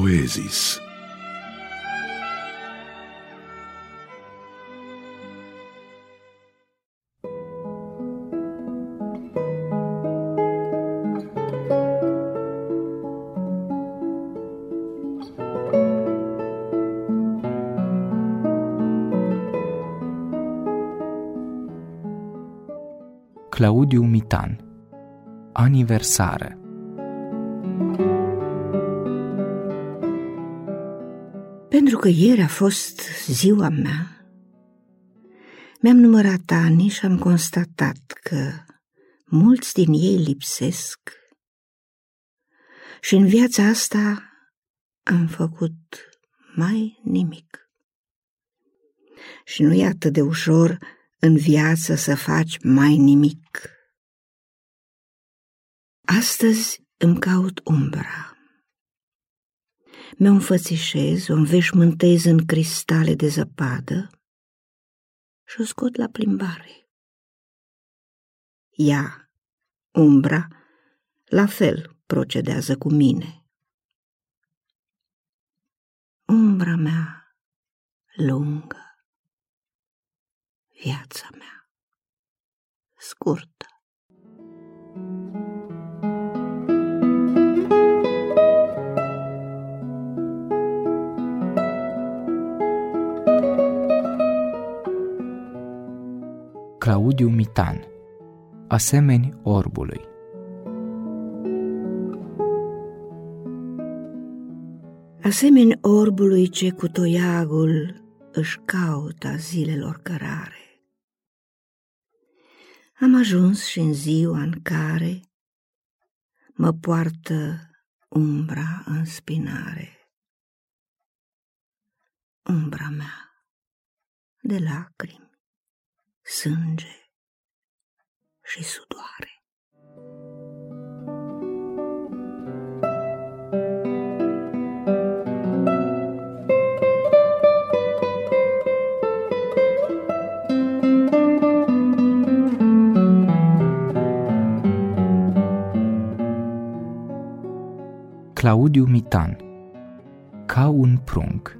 poezis. Claudiu Mitan Aniversare Pentru că ieri a fost ziua mea, mi-am numărat ani și am constatat că mulți din ei lipsesc și în viața asta am făcut mai nimic. Și nu e atât de ușor în viață să faci mai nimic. Astăzi îmi caut umbra. Mi-o înfățișez, o înveșmântez în cristale de zăpadă și o scot la plimbare. Ea, umbra, la fel procedează cu mine. Umbra mea lungă, viața mea scurtă. Claudiu Mitan Asemeni orbului Asemeni orbului ce cu toiagul își caută zilelor cărare. Am ajuns și în ziua în care mă poartă umbra în spinare. Umbra mea de lacrimi, sânge și sudoare. Claudiu Mitan Ca un prunc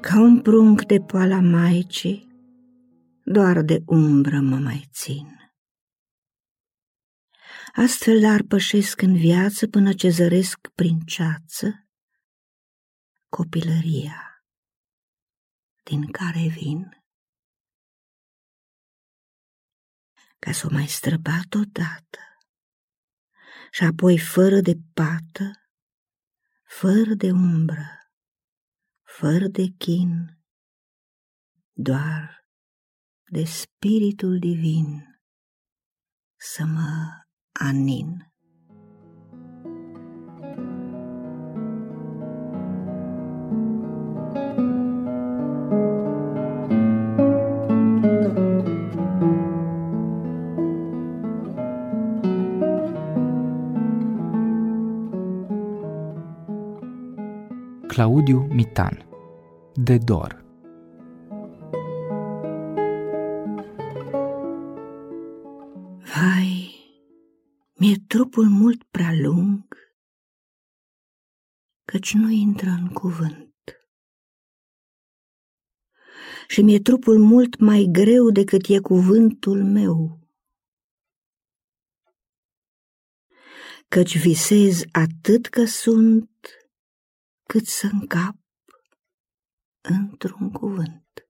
Ca un prunc de poala maicii, doar de umbră mă mai țin. Astfel dar pășesc în viață până ce zăresc prin ceață copilăria din care vin. ca să o mai străbat odată și apoi fără de pată, fără de umbră, fără de chin, doar de spiritul divin să mă anin. Claudiu Mitan De dor Vai, mi-e trupul mult prea lung, căci nu intră în cuvânt. Și mi-e trupul mult mai greu decât e cuvântul meu. Căci visez atât că sunt cât să încap într-un cuvânt.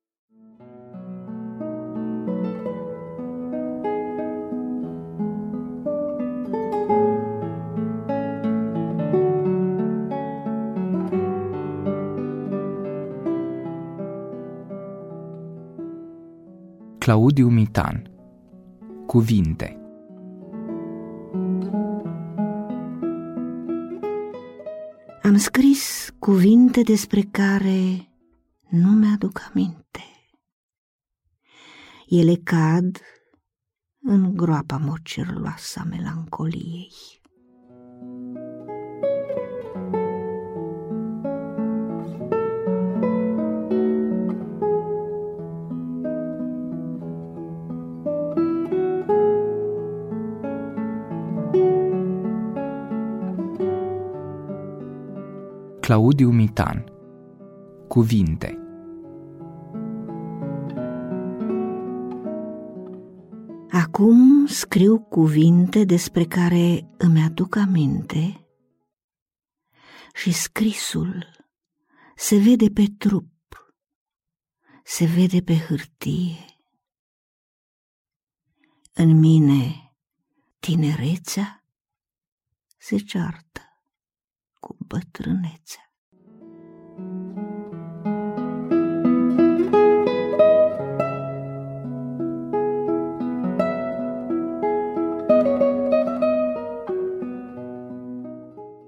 Claudiu Mitan Cuvinte Am scris cuvinte despre care nu mi-aduc aminte. Ele cad în groapa mocirloasă a melancoliei. Claudiu Mitan. Cuvinte. Acum scriu cuvinte despre care îmi aduc aminte și scrisul se vede pe trup, se vede pe hârtie. În mine tinerețea se ceartă cu bătrânețea.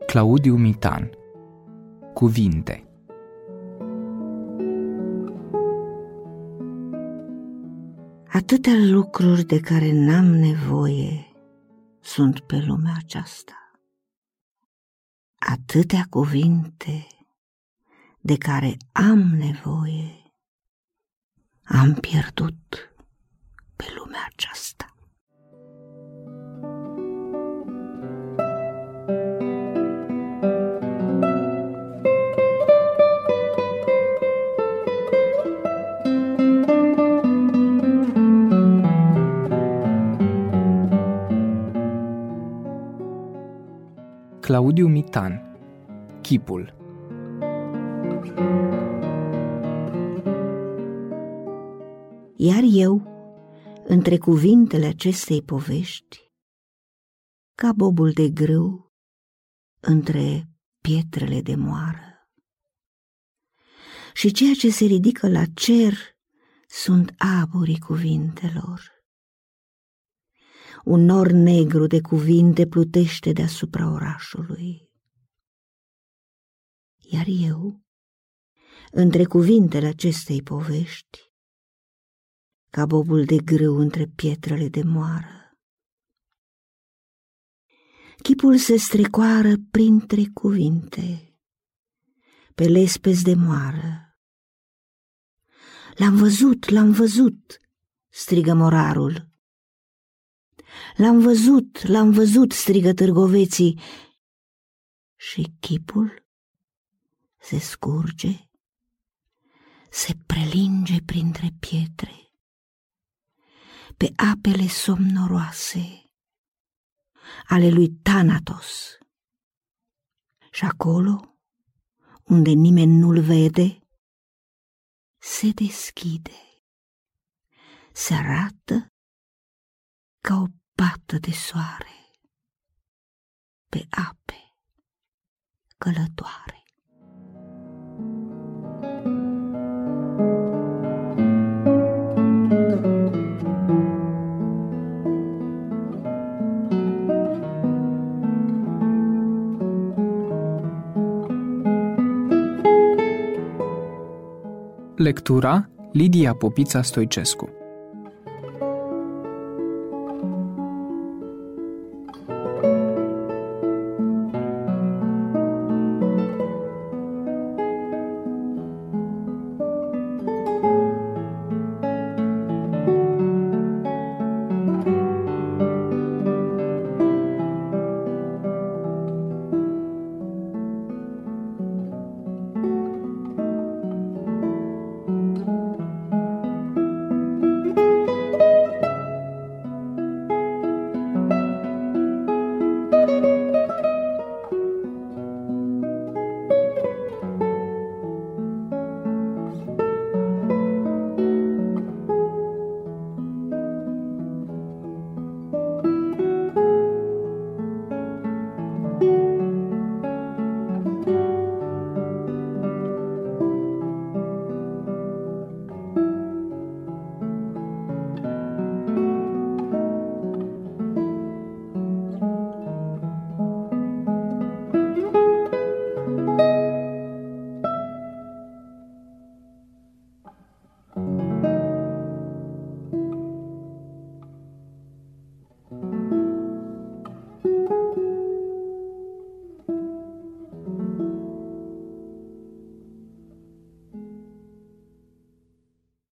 Claudiu Mitan Cuvinte Atâtea lucruri de care n-am nevoie sunt pe lumea aceasta. Atâtea cuvinte de care am nevoie am pierdut pe lumea aceasta. Claudiu Mitan. Chipul. Iar eu, între cuvintele acestei povești, ca bobul de grâu între pietrele de moară. Și ceea ce se ridică la cer sunt aburii cuvintelor un nor negru de cuvinte plutește deasupra orașului. Iar eu, între cuvintele acestei povești, ca bobul de grâu între pietrele de moară, chipul se strecoară printre cuvinte, pe lespezi de moară. L-am văzut, l-am văzut, strigă morarul. L-am văzut, l-am văzut, strigă târgoveții. Și chipul se scurge, se prelinge printre pietre, pe apele somnoroase ale lui Thanatos. Și acolo, unde nimeni nu-l vede, se deschide, se arată ca o bată de soare pe ape călătoare. Lectura Lidia Popița Stoicescu